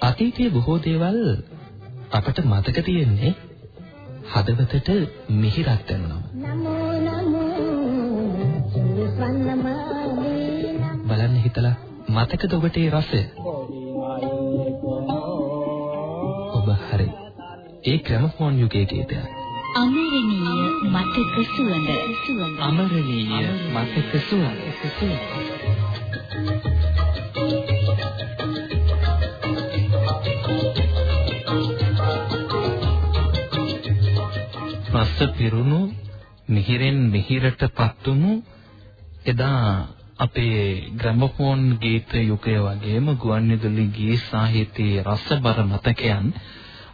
අතීතයේ බොහෝ දේවල් අපට මතක තියෙන්නේ හදවතට මිහිරක් දැනුනම. බලන්න හිතලා මතකද ඔබට ඒ රසය? ඔබ හරි. ඒ ග්‍රැමෆෝන් යුගයේ ගීතයක්. අමරණීය මතක සුවඳ සුවඳ අමරණීය මතක සුවඳ රස පිරුණු මිහිරෙන් මිහිරටපත් වුණු එදා අපේ ග්‍රැමෆෝන් ගීත යුගය වගේම ගුවන්විදුලි ගී සාහිත්‍යයේ රසබර මතකයන්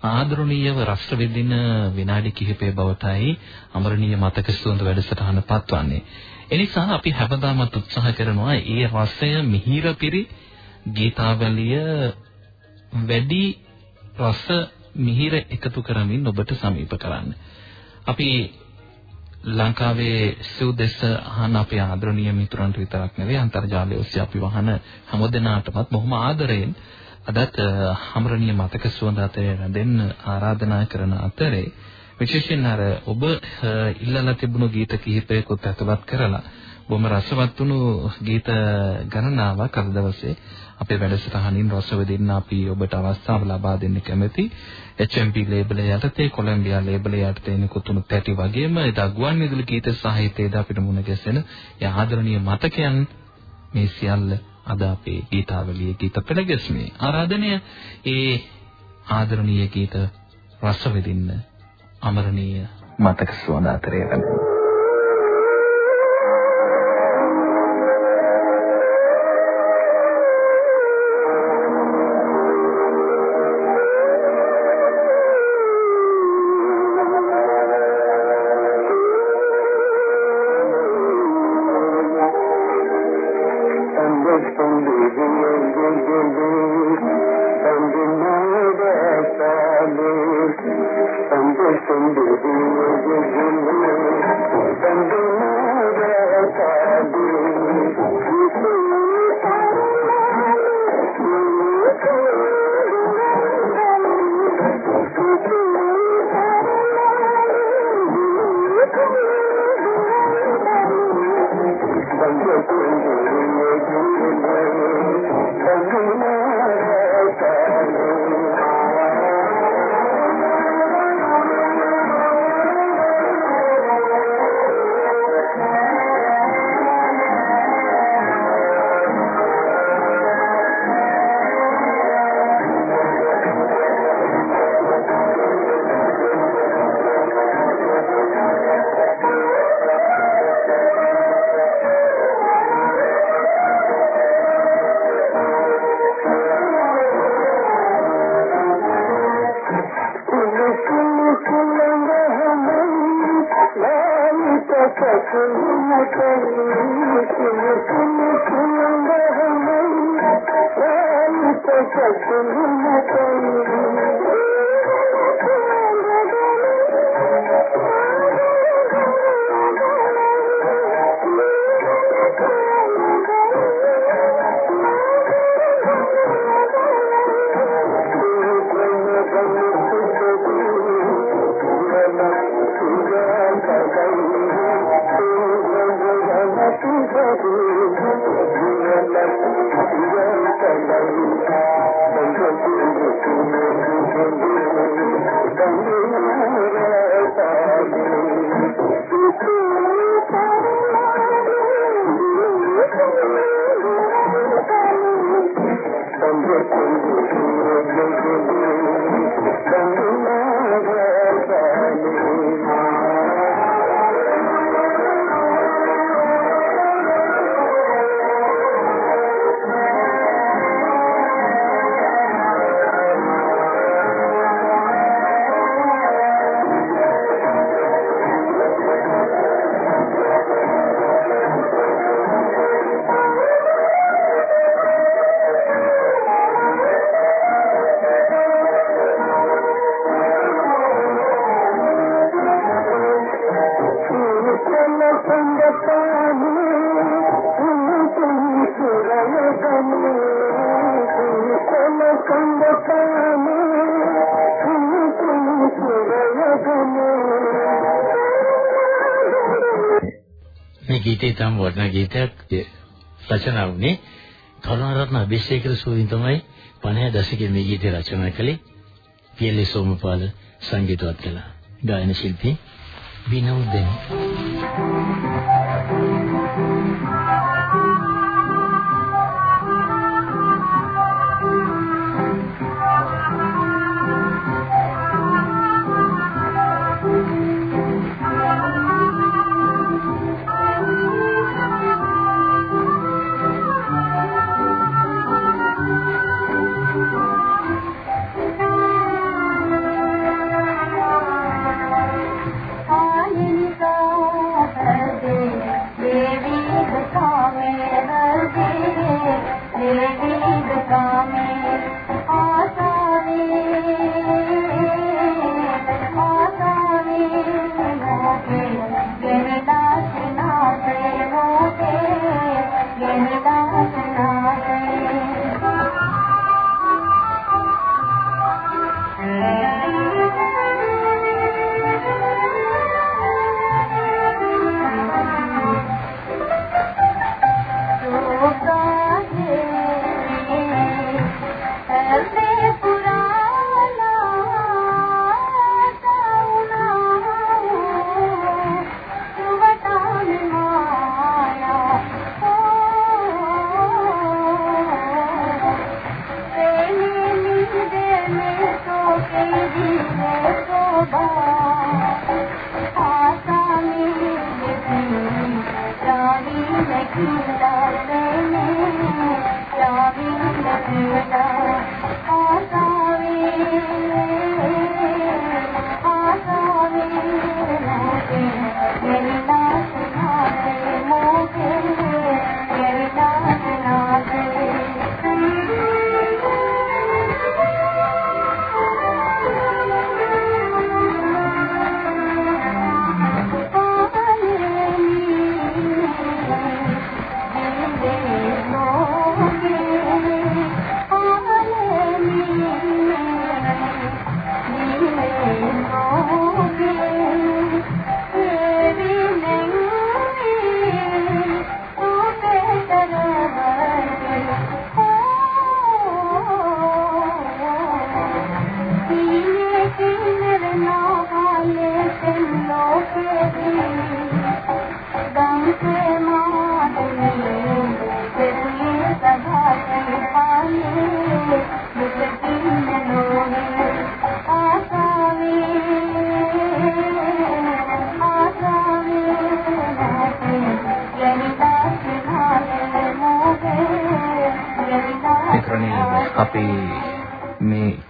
ආදරණීයව රස විදින විනාඩි කිහිපය බවටයි අමරණීය මතක සුවඳ වැඩසටහන පත්වන්නේ. එනිසා අපි හැමදාමත් උත්සාහ කරනවා ඒ රසය මිහිර පිරි ගීතාවලිය වැඩි රස මිහිර එකතු කරමින් ඔබට සමීප කරන්න. අපි ලංකාවේ සුදෙස අහන අපේ ආදරණීය මිතුරන්ට විතරක් නෙවෙයි අන්තර්ජාලය ඔස්සේ අපි වහන හැමදෙනාටමත් බොහොම ආදරයෙන් අදත් හමරණීය මතක සුවඳ අතරේ රැඳෙන්න ආරාධනා කරන අතරේ විශේෂයෙන් අර ඔබ ඉල්ලලා තිබුණු ගීත කිහිපයකට ඇතුළත් කරලා බොහොම රසවත් වුණු ගීත ගණනාවක් අද දවසේ අපේ වැඩසටහනින් රස විඳින්න අපි ඔබට අවස්ථාව ලබා දෙන්න කැමැති HMP ලේබල් යටතේ කොලොම්බියා ලේබල් යටතේ නිකුත්ුණු පැටි වගේම එදා ගුවන් විදුලි ගීත සාහිත්‍යයේද අපිට මුණ ගැසෙන ඒ ආදරණීය මතකයන් මේ සියල්ල අද අපේ ගීතාවලියේ ගීත පෙළ ගැස්මේ ආරාධනය ඒ ආදරණීය ගීත රස විඳින්න අමරණීය මතක සුවඳ අතරේ ගීතේ තම වර්ණ ගීතයක් රචනා වුණේ කරුණාරත්න අබේසේකර සූරින් තමයි 50 දශකයේ මේ ගීතය රචනා කළේ. පියලි සෝමපාල සංගීතවත් කළා. ගායන ශිල්පී විනෝදෙන්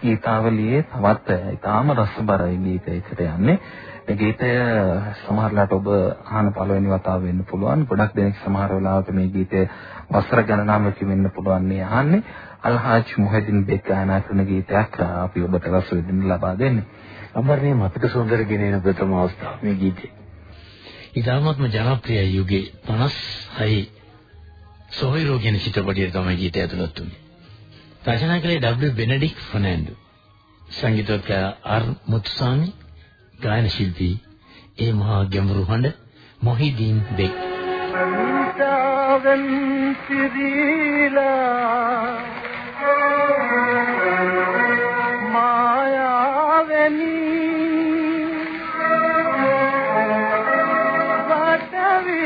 ගීතාවලියේ තවත් ඊටාම රසබරයි ගීතයකට යන්නේ. මේ ගීතය සමහරලාට ඔබ අහන පළවෙනි වතාව වෙන්න පුළුවන්. ගොඩක් දෙනෙක් සමහර වෙලාවට මේ ගීතය වසර ගණනාවකින් වෙන්න පුළුවන් නේ අහන්නේ. අල්හාජ් මුහදින් බෙක් ගායනා කරන ගීතයක් අපි ඔබට රස විඳින්න ලබා දෙන්නේ. අමරණීය මතක සුන්දර ගෙනෙන ප්‍රථම අවස්ථාව මේ ගීතේ. ඉතාමත්ම ජනප්‍රිය යුගයේ 56 සොහොයිරෝ කියන චිත්‍රපටයේ තමයි ගීතය ඇතුළත් වුනේ. රචනා කළේ W බෙනඩික් ෆර්නෑන්ඩෝ. සංගීතෝත්කයා ආර් මුත්සාමි ගායන ශිල්පී ඒ මහා ගැඹුරු හඬ මොහිදීන් බෙක් අන්තාවෙන් සිරීලා මායාවෙනි වටවි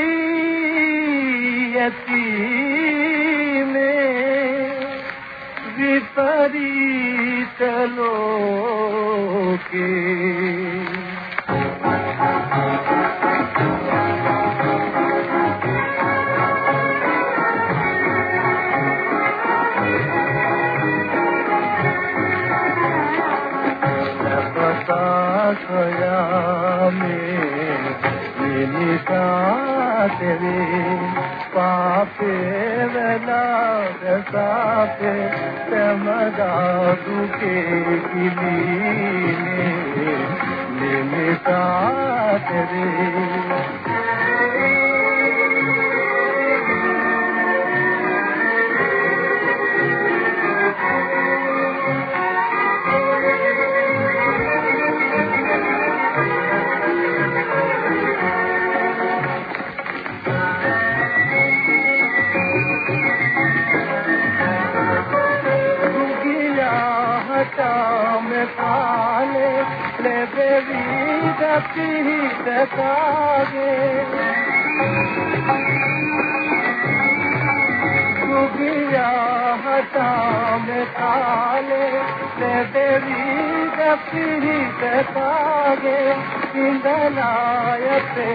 යති විපරීත ලෝකේ. නිනිසා තෙරේ පාපේ වෙලා සාපේ තමදා දුකේ කිලිනේ නිමිතා තෙරේ පිහිටකාගේ සුගියා හටාම කාලේ දෙවිද පිහිටකාගේ ඉඳලායතේ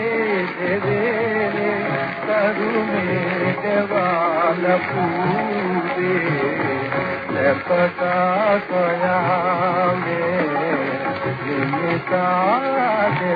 දෙවේ කරුමේ දෙවාල පූවේ ලපතා සොයාමේ සතාගේ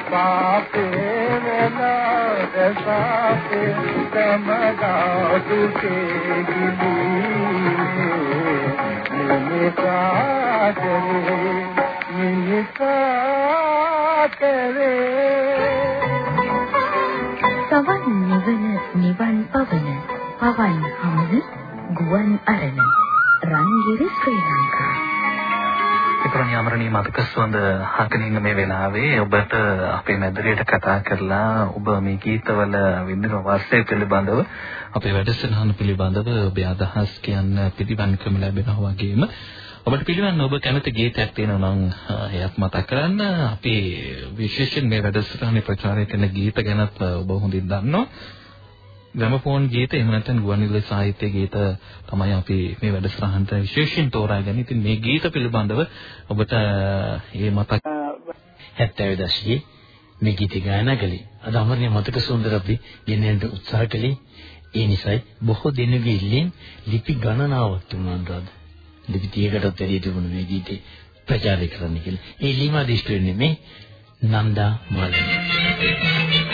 දැන් කාල පොහොතතාගේ නිලින්දාට පිහිට වෙන්නේ නිලින්දාම වේදනෝකේ සපකා සොයාමේ නිසා කෙරේ පාපේ වෙලා දසාපේ තමදා දුකේ ගිලී නිමිතා කරේ නිමිතා කරේ සවන් නිවන නිවන් පවන පවන් හමුන ගුවන් අරණ රන්ගිරි ශ්‍රී ලංකා. විපරණී අමරණී මතක සුවඳ හකන ඉන්න මේ වෙලාවේ ඔබට අපේ මැදිරියට කතා කරලා ඔබ මේ ගීතවල විඳින වාසය පිළිබඳව අපේ වැඩසටහන පිළිබඳව ඔබේ අදහස් කියන්න පිළිවන්කම ලැබෙනවා වගේම ඔබට පිළිවන්න ඔබ කැමති ගීතයක් තියෙනවා නම් එයත් මතක් කරන්න. අපි විශේෂයෙන් මේ වැඩසටහනේ ප්‍රචාරය කරන ගීත ගැනත් ඔබ හොඳින් දන්නවා. ග්‍රැමෆෝන් ගීත එහෙම නැත්නම් ගුවන්විදුලි සාහිත්‍ය ගීත තමයි අපි මේ වැඩසටහනට විශේෂයෙන් තෝරාගෙන ඉතින් මේ ගීත පිළිබඳව ඔබට මේ මතක් 70 දශකයේ මේ ගීත ගායනා කළේ. අද අමරණීය මතක සුන්දර අපි ගෙනෙන්න උත්සාහ කළේ. ඒ නිසායි බොහෝ දෙනෙකුගේ ඉල්ලීම් ලිපි ගණනාවක් තුනන්දාද ලිපි 30කටත් වැඩි තිබුණු මේ ගීතේ ප්‍රචාරය කරන්න කියලා. ඒ ඉල්ලීම අදිෂ්ඨ වෙන්නේ මේ නන්දා මාලිනී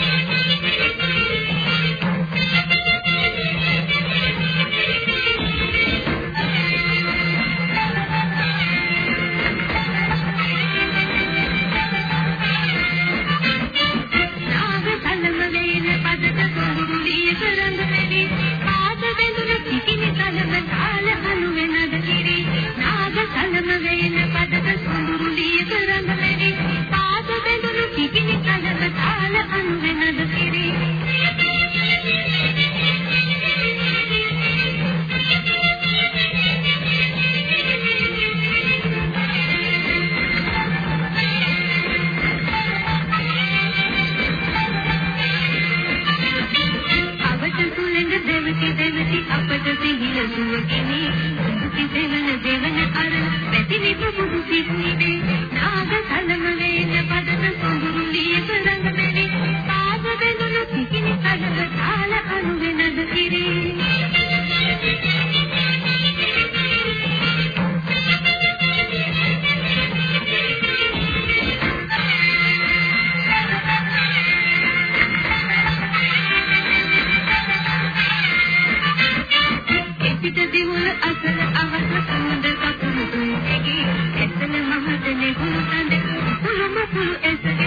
Who is?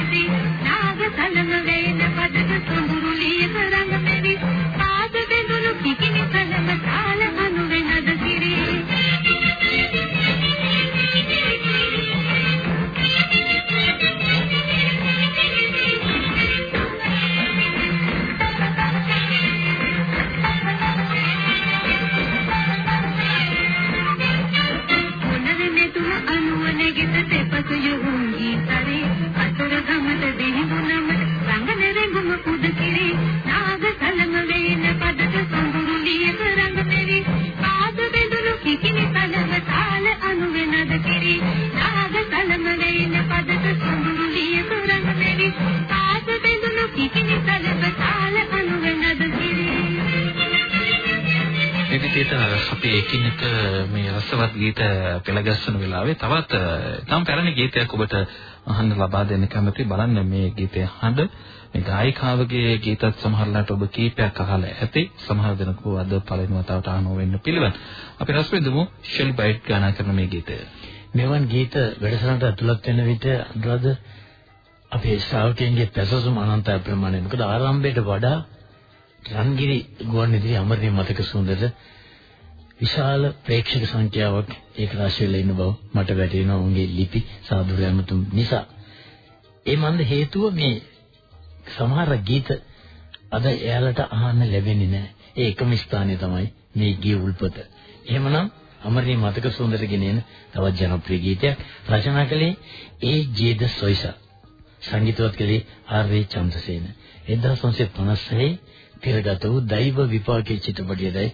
ගීත පෙළගස්සන වෙලාවේ තවත් තම පැරණි ගීතයක් ඔබට අහන්න ලබා දෙන්න කැමතියි. බලන්න මේ ගීතය හඬ. මේ ගායිකාවගේ ගීතත් සමහරලාට ඔබ කීපයක් අහලා ඇති. සමහර දෙනෙකු අද පළවෙනි වතාවට අහනව වෙන්න පිළිවන්. අපි රස විඳමු ෂෙල් බයිට් ගායනා කරන මේ ගීතය. මෙවන් ගීත වැඩසටහනට ඇතුළත් වෙන විට අද අපේ ශ්‍රාවකයන්ගේ පැසසුම අනන්ත ප්‍රමාණය. මොකද ආරම්භයට වඩා රන්ගිරි ගුවන්විදුලි අමරණීය මතක සුන්දර විශාල ප්‍රේක්ෂක සංඛ්‍යාවක් ඒක රාශි වෙලා ඉන්න බව මට වැටහෙනවා උන්ගේ ලිපි සාදුර ඇමතුම් නිසා. ඒ මන්ද හේතුව මේ සමහර ගීත අද එයාලට අහන්න ලැබෙන්නේ නැහැ. ඒ එකම ස්ථානය තමයි මේ ගී උල්පත. එහෙමනම් අමරණීය මතක සුන්දර ගෙනෙන තවත් ජනප්‍රිය ගීතයක් රචනා කළේ ඒ ජේද සොයිසා. සංගීතවත් කළේ ආර්.ඒ. චන්ද්‍රසේන. 1956 තිරගත වූ දෛව විපාකයේ චිත්‍රපටයේදී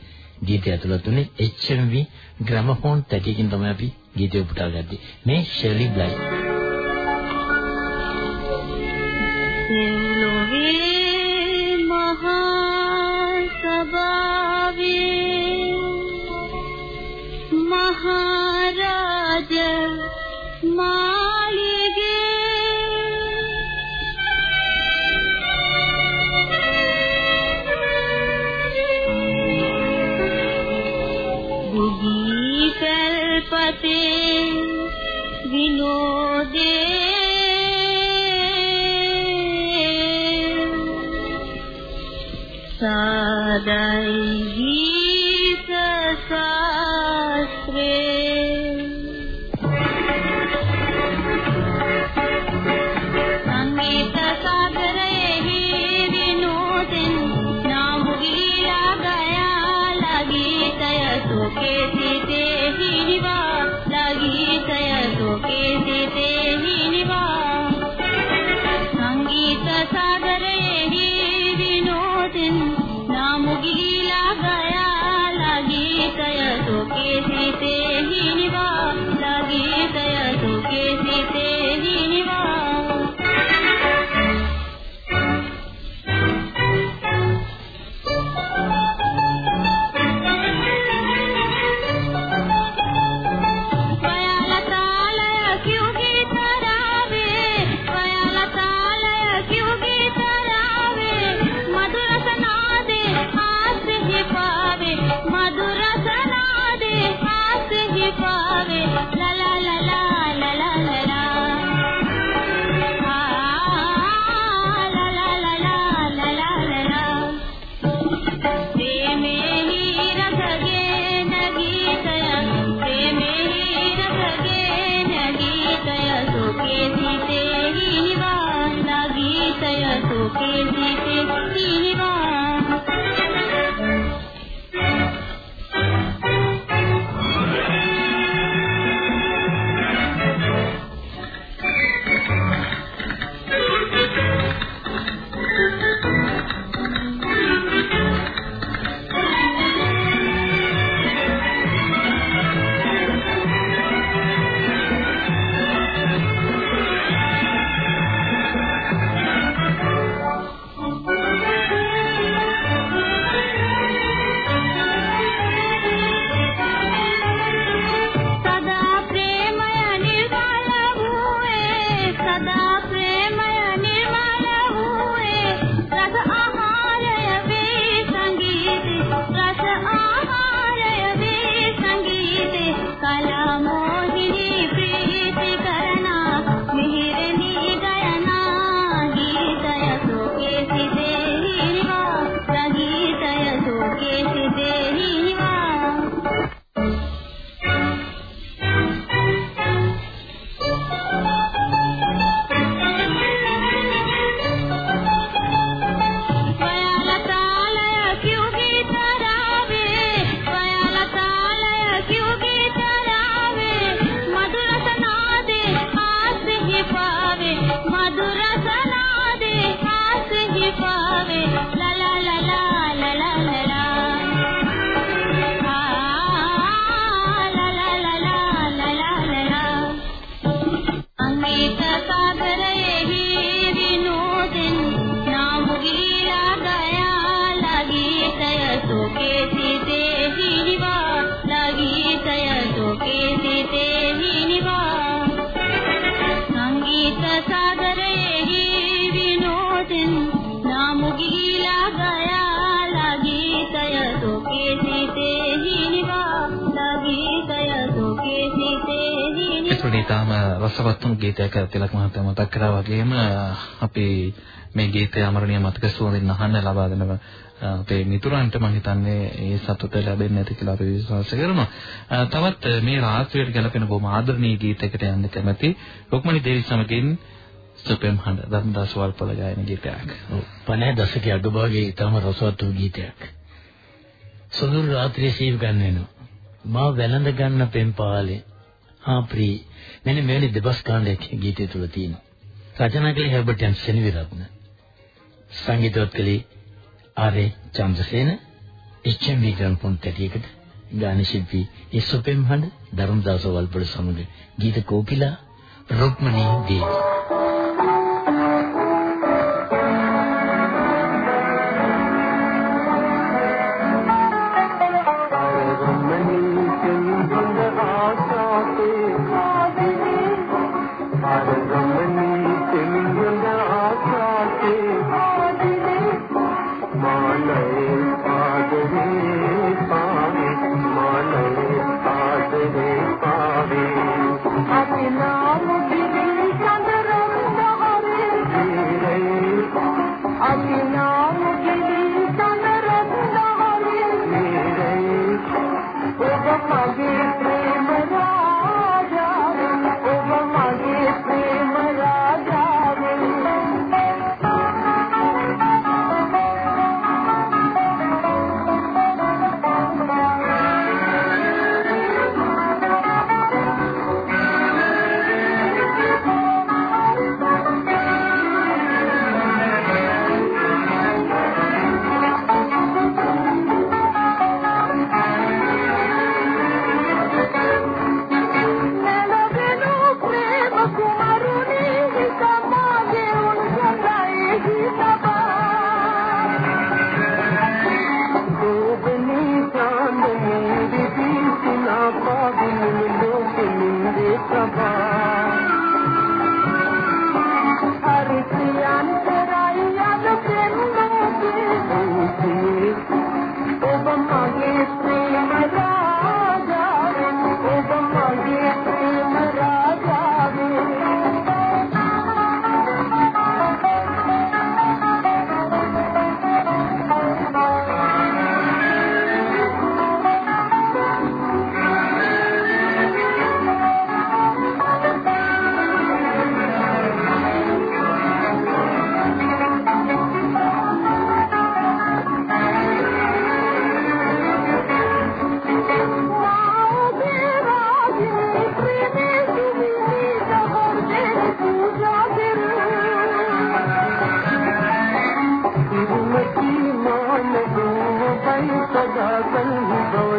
ගීතය ඇතුළත් වුණේ HMV ග්‍රැමෆෝන් තැටියකින් තමයි අපි ගීතය උපුටා ගත්තේ. මේ ෂර්ලි බ්ලයි. ඊටාම රසවත් වුණු ගීතයක් තිලක් මහත්තයා මතක් කරා වගේම අපි මේ ගීතය අමරණීය මතක සුවඳින් අහන්න ලබා දෙනවා අපේ මිතුරන්ට මම හිතන්නේ ඒ සතුට ලැබෙන්නේ නැති කියලා අපි විශ්වාස කරනවා. තවත් මේ රාත්‍රියට ගැලපෙන බොහොම ආදරණීය ගීතයකට යන්න කැමති රුක්මනී දේවි සමගින් සුපෙම් හඬ ධර්මදාස වල්පල ගායන ගීතයක්. ඔව් 50 දශකයේ අගභාගයේ ඊටම රසවත් වූ ගීතයක්. සොඳුරු රාත්‍රියේ සීව ගන්න වෙනවා. මා වැළඳ ගන්න පෙම් පාලේ. ආ ප්‍රී මෙන්න මෙවැනි දෙබස් කාණ්ඩයක් ගීතය තුල තියෙනවා. රචනා කළේ හැබර්ට් යන් සෙනවිරත්න. සංගීතවත් කළේ ආරේ චන්ද්‍රසේන එච්.එම්. වික්‍රම්පොන් තැටියකට ගාන ශිල්පී ඉසුපෙම් හඬ ධර්මදාස වල්පොළ සමග ගීත කෝකිලා රුක්මනී දේවී सदा कल ही भव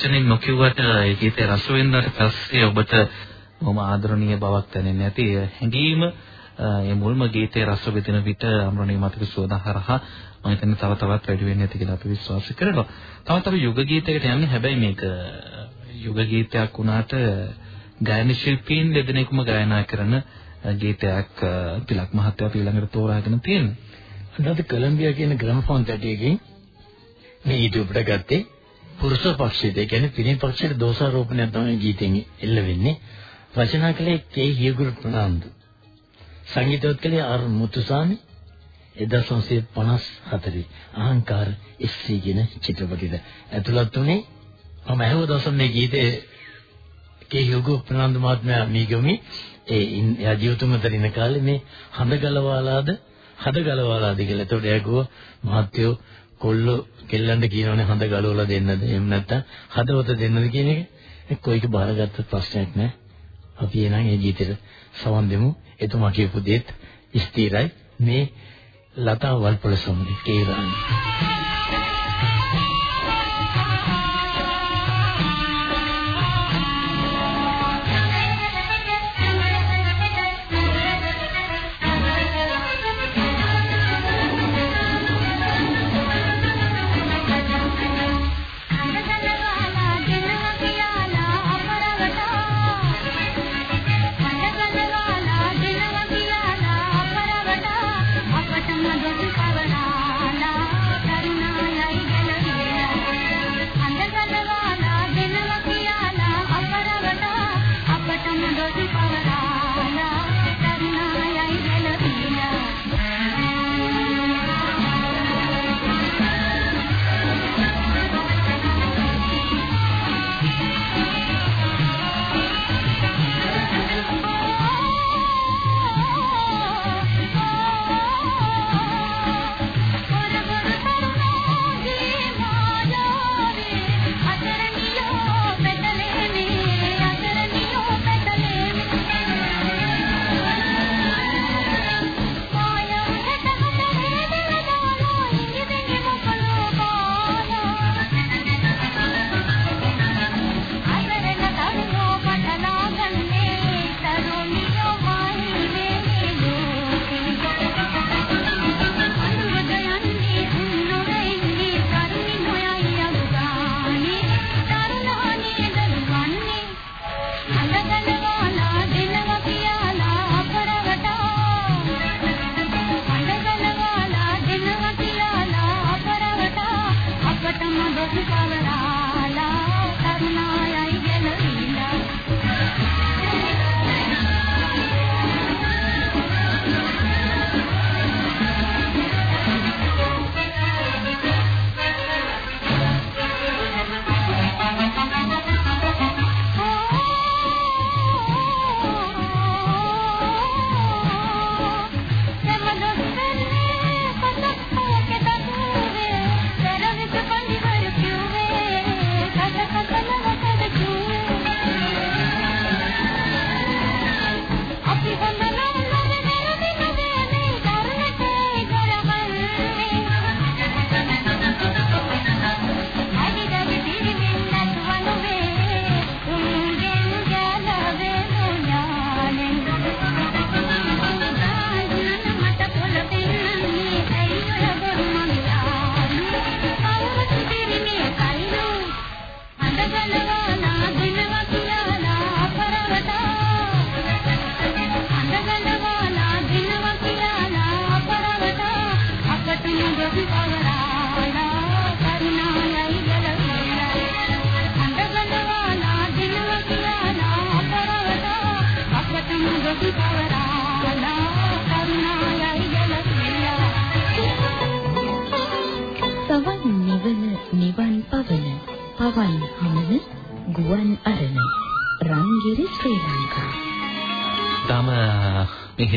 වචනෙන් නොකියුවට ඒ ගීතේ රස වෙනදාට පස්සේ ඔබට බොහොම ආදරණීය බවක් දැනෙන්නේ නැති හැඟීම ඒ මුල්ම ගීතේ රස විඳින විට අමරණීය මතක සෝදාහරහා මම හිතන්නේ තව තවත් වැඩි වෙන්නේ නැති කියලා අපි විශ්වාස කරනවා. තවත් අපි යුග ගීතයකට යන්නේ හැබැයි මේක යුග ගීතයක් වුණාට ගායන ශිල්පීන් දෙදෙනෙකුම ගායනා කරන ගීතයක් තිලක් මහත්තයා අපි ළඟට තෝරාගෙන තියෙනවා. අද කොලොම්බියා කියන ග්‍රැමෆෝන් තැටියකින් මේ ඊට උපට ගත්තේ පුරුෂ පක්ෂයේ ඒ කියන්නේ පිරිමි පක්ෂයේ දෝෂාරෝපණය තමයි ගීතෙන් එල්ල වෙන්නේ. රචනා කළේ කේ හියගුරු ප්‍රනාන්දු. සංගීතවත් කළේ ආර් මුතුසාමි 1954 අහංකාර එස්.සී. කියන චිත්‍රපටයට ඇතුළත් වුණේ මම ඇහුව දවසක් මේ ගීතේ කේ හියගුරු ප්‍රනාන්දු මහත්මයා මීගොමි ඒ එයා ජීවිතුම තරින කාලේ මේ හඳ ගලවාලාද හද ගලවාලාද කියලා. ඒතකොට එයා කිව්වා මහත්යෝ කොල්ලෝ කෙල්ලන්ට කියනවනේ හඳ ගලවලා දෙන්නද? එහෙම නැත්නම් හදවත දෙන්නද කියන එක? කොයික බාරගත්ත ප්‍රශ්නයක් නෑ. අපි එනං ඒ ගීතෙට සවන් දෙමු. එතුමා කියපු දෙත් ස්ථිරයි. මේ ලතා වල්පොල සමග කේරාණී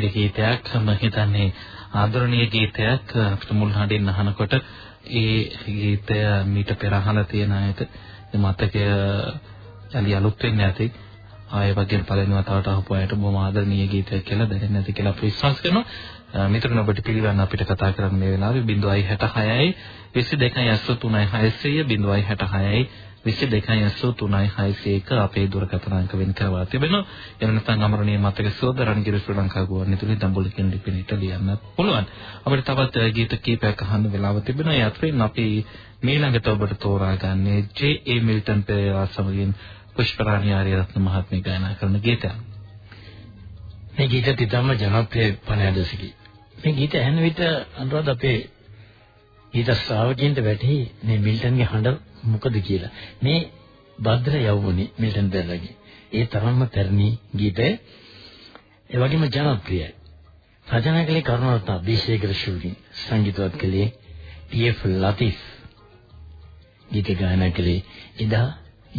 ගීතයක් මම හිතන්නේ ආදරණීය ගීතයක් අපිට මුල් හඬින් අහනකොට ඒ ගීතය මීට පෙර අහලා තියෙන අයට මතකය යලි අලුත් වෙන්නේ නැති ආයෙ වගේ පළවෙනි වතාවට අහපු අයට බොහොම ආදරණීය ගීතයක් කියලා දැනෙන්නේ නැති කියලා අපි විශ්වාස කරනවා. මිතුරුන් ඔබට පිළිගන්න අපිට කතා කරන්න මේ වෙලාවේ 0.66යි 22යි 83යි 600 0.66යි 22.83.61 අපේ දුරකථන අංක වෙන් කරවා තිබෙනවා. එහෙම නැත්නම් අමරණීය මතක සෝද රණගිරි ශ්‍රී ලංකා ගුවන්විදුලි දඹුල්ල කියන ලිපිනයට ලියන්නත් පුළුවන්. අපිට තවත් ගීත කීපයක් අහන්න වෙලාව තිබෙනවා. ඒ අතරින් අපි මීළඟට ඔබට තෝරාගන්නේ ජේ.ඒ. මිල්ටන් පෙරේරා සමගින් පුෂ්පරාණි ආර්යරත්න මහත්මිය ගායනා කරන ගීතයක්. මේ ගීත තිතම ජනප්‍රිය පණයදසකි. මේ ගීත ඇහෙන විට අනුරාධ අපේ ගීත ශ්‍රාවකයන්ට වැටහි මේ මිල්ටන්ගේ හඬ මොකද කියලා. මේ භද්‍ර යවුණේ මිල්ටන් බෙල්ලගේ. ඒ තරම්ම පැරණි ගීතය. ඒ වගේම ජනප්‍රියයි. රචනා කළේ කරුණාරත්න අභිෂේක ශූරින් සංගීතවත් කළේ ටීඑෆ් ලතිෆ්. ගීත ගායනා කළේ එදා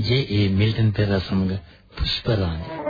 ජේ.ඒ. මිල්ටන් පෙරේරා සමග පුෂ්පරාණි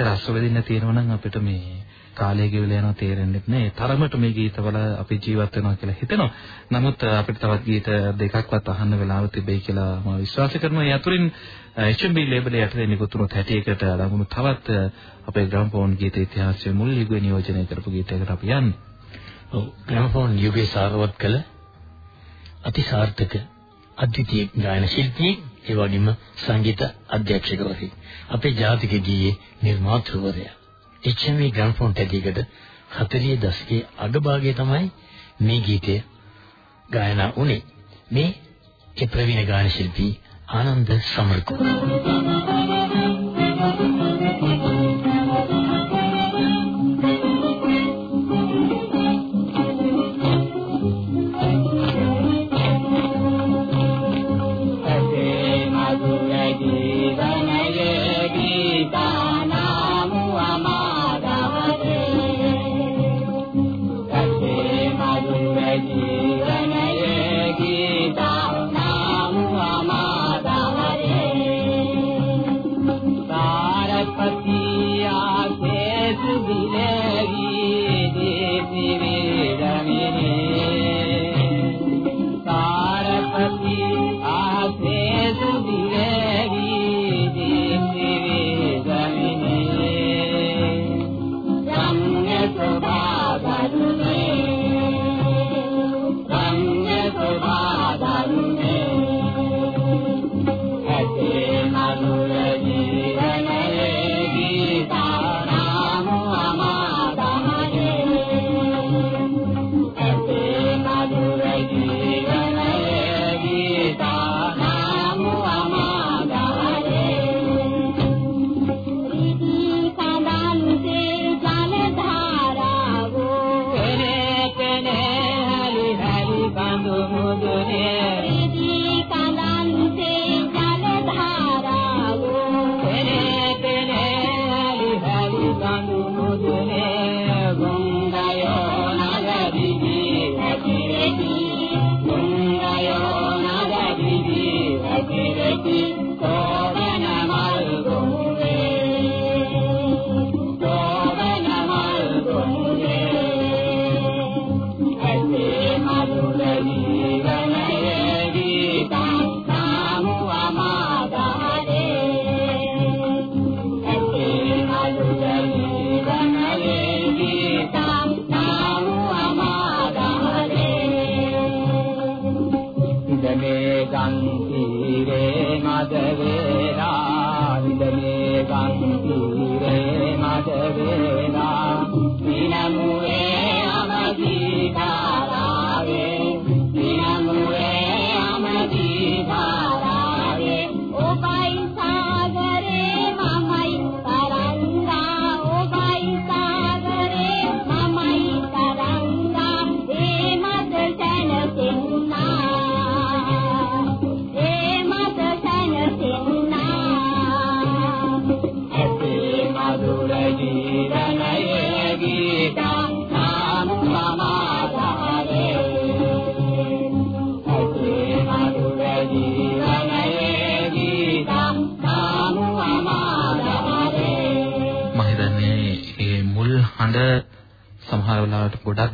රස වෙදින්න තියෙනවා නම් අපිට මේ කාලය ගෙවිලා යනවා තේරෙන්නේ නැහැ. තරමට මේ ගීතවල අපි ජීවත් වෙනවා කියලා හිතෙනවා. නමුත් අපිට තවත් ගීත දෙකක්වත් අහන්න වෙලාව තිබෙයි කියලා මම විශ්වාස කරනවා. ඒ අතුරින් HMB ලේබල් යටතේ නිකුත්ුණු 61කට ලැබුණු තවත් අපේ ග්‍රැම්ෆෝන් ගීත ඉතිහාසයේ මුල් යුගයේ නියෝජනය කරපු ගීතයකට අපි යන්නේ. ඔව් ග්‍රැම්ෆෝන් යුගයේ සාරවත් කළ අති සාර්ථක අද්විතීය ගායන ශිල්පී ඒ වගේම සංගීත අධ්‍යක්ෂකවරයෙක්. අපේ ජාතික ගීයේ නිර්මාතෘවරයා. HMV ග්‍රැන්ෆෝන් තැටියකට 40 දශකයේ අගභාගයේ තමයි මේ ගීතය ගායනා වුණේ. මේ ඒ ප්‍රවීණ ගායන ශිල්පී ආනන්ද සමරකෝන්.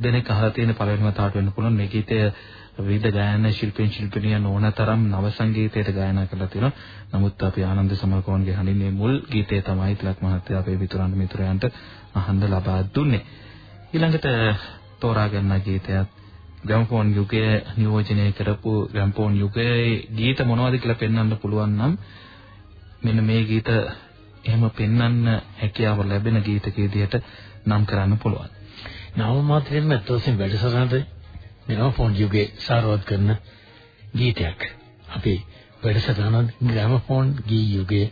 දෙනෙක් අහලා තියෙන පළවෙනිම තාට වෙන්න පුළුවන් මේ ගීතය විවිධ ගායන ශිල්පීන් ශිල්පිනියන් ඕනතරම් නව සංගීතයට ගායනා කරලා තියෙනවා. නමුත් අපි ආනන්ද සමරකෝන්ගේ හඬින් මේ මුල් ගීතය තමයි තිලක් මහත්තයා අපේ මිතුරන් මිතුරයන්ට අහන්න ලබා දුන්නේ. ඊළඟට තෝරා ගන්න ගීතයත් ග්‍රැම්ෆෝන් යුගයේ නියෝජනය කරපු ග්‍රැම්ෆෝන් යුගයේ ගීත මොනවද කියලා පෙන්වන්න පුළුවන් නම් මෙන්න මේ ගීත එහෙම පෙන්වන්න හැකියාව ලැබෙන ගීතක විදිහට නම් කරන්න පුළුවන්. නව මාත්‍රයෙන්ම තෝසින් වැඩසටහනට ග්‍රැමෆෝන් යුගයේ සාරවත් කරන ගීතයක්. අපි වැඩසටහන ග්‍රැමෆෝන් ගී යුගයේ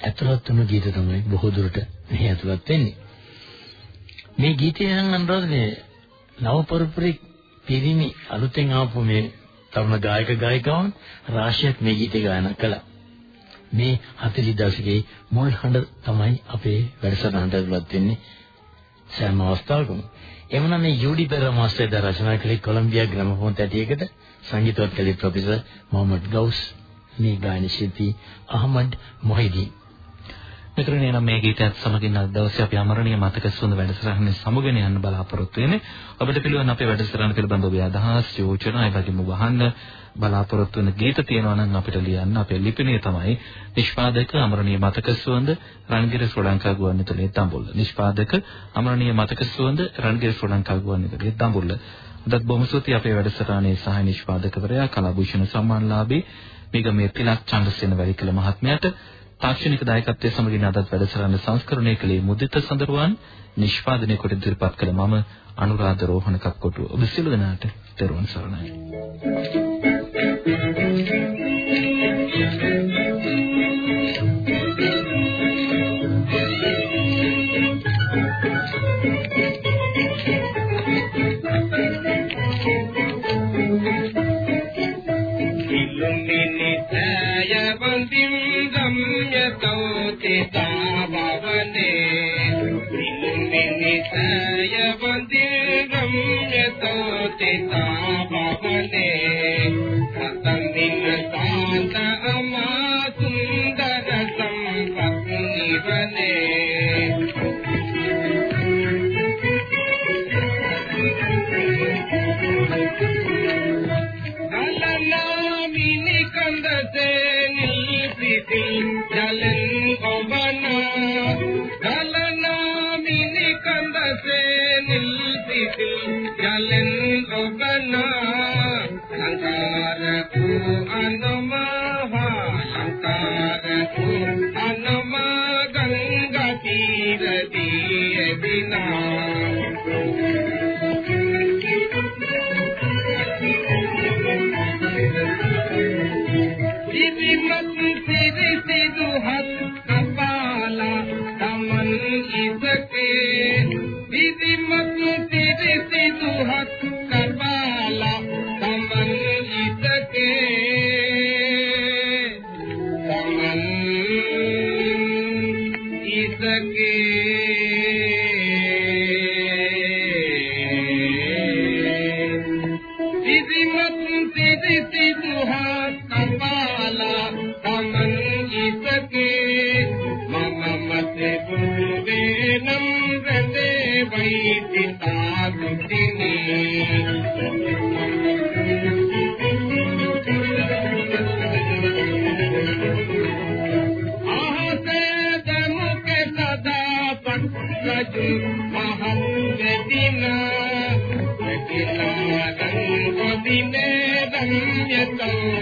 ඇතුළත් වුණු ගීත තමයි බොහෝ දුරට මෙහි ඇතුළත් වෙන්නේ. මේ ගීතය නම් අනුරාධනේ නව පරපුරේ පිරිමි අලුතෙන් ආපු මේ තරුණ ගායක ගායිකාවන් රාශියක් මේ ගීතය ගායනා කළා. මේ 40 දශකයේ මුල් හඬ තමයි අපේ වැඩසටහනට ඇතුළත් වෙන්නේ. සෑම අවස්ථාවකම එමනම් මේ යූඩි පෙර මාස්ටර් ද රචනා කළේ කොලොම්බියා ග්‍රැමෆෝන් තැටියකට සංගීතවත් කළේ ප්‍රොෆෙසර් මොහමඩ් ගවුස් මේ ගායන ශිල්පී අහමඩ් මොහිදීන් මිත්‍රනේ නම් මේ ගීතයත් සමගින් අද දවසේ අපි අමරණීය මතක සුවඳ වැඩසටහනේ සමුගෙන යන්න බලාපොරොත්තු වෙන්නේ. ඔබට පිළිවන් අපේ වැඩසටහන පිළිබඳව ඔබේ අදහස්, යෝජනා, ඒ වගේම වහන්න බලාපොරොත්තු වෙන ගීත තියෙනවා නම් අපිට ලියන්න. අපේ ලිපිණය තමයි නිෂ්පාදක අමරණීය මතක සුවඳ රන්ගිර ශ්‍රී ලංකා ගුවන්විදුලියේ දඹුල්ල. නිෂ්පාදක අමරණීය මතක සුවඳ රන්ගිර ශ්‍රී ලංකා ගුවන්විදුලියේ දඹුල්ල. අදත් බොහොම ස්තුතියි අපේ වැඩසටහනේ සහාය නිෂ්පාදකවරයා කලාභූෂණ සම්මානලාභී මේගමේ තිලක් චන්ද්‍රසේන වැලිකල මහත්මයාට තාක්ෂණික දායකත්වයේ සමගින් අදත් වැඩසටහන සංස්කරණය කළේ මුදිත සඳරුවන් නිෂ්පාදනය කොට ඉදිරිපත් කළ මම අනුරාධ රෝහණ කක්කොටුව ඔබ සියලු දෙනාට දරුවන් සරණයි ஜலை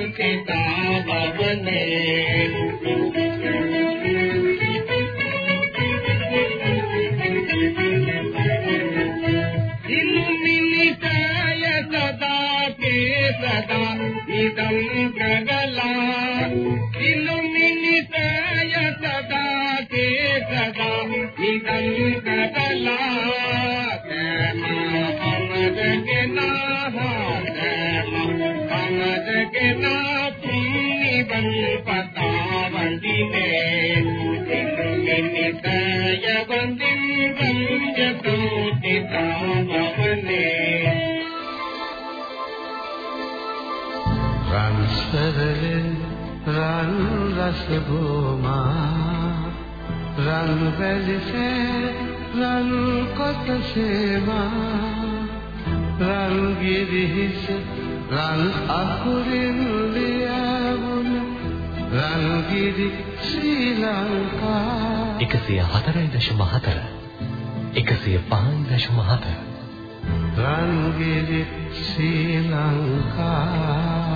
पिता बने हिलमिलिताय के सदा इदं प्रगला। के सदा इदं प्रगला। के नाहा සදා කේ සදා ඉදම් කගලා අමදගෙන පුනිබන් පතාවන්දිනේ ඉන්නෙනිතය වන්දින් වංජතුතිතාවනේ රන්සරලේ රන් රස භූමා රන් වැලිසේ රන් කොටසේමා රන් ගිරිහිස රන් අකුරින් ලියවුන රන් ගිරි ශ්‍රී ලංකා. 104.4 105.4 රන් ගිරි ශ්‍රී ලංකා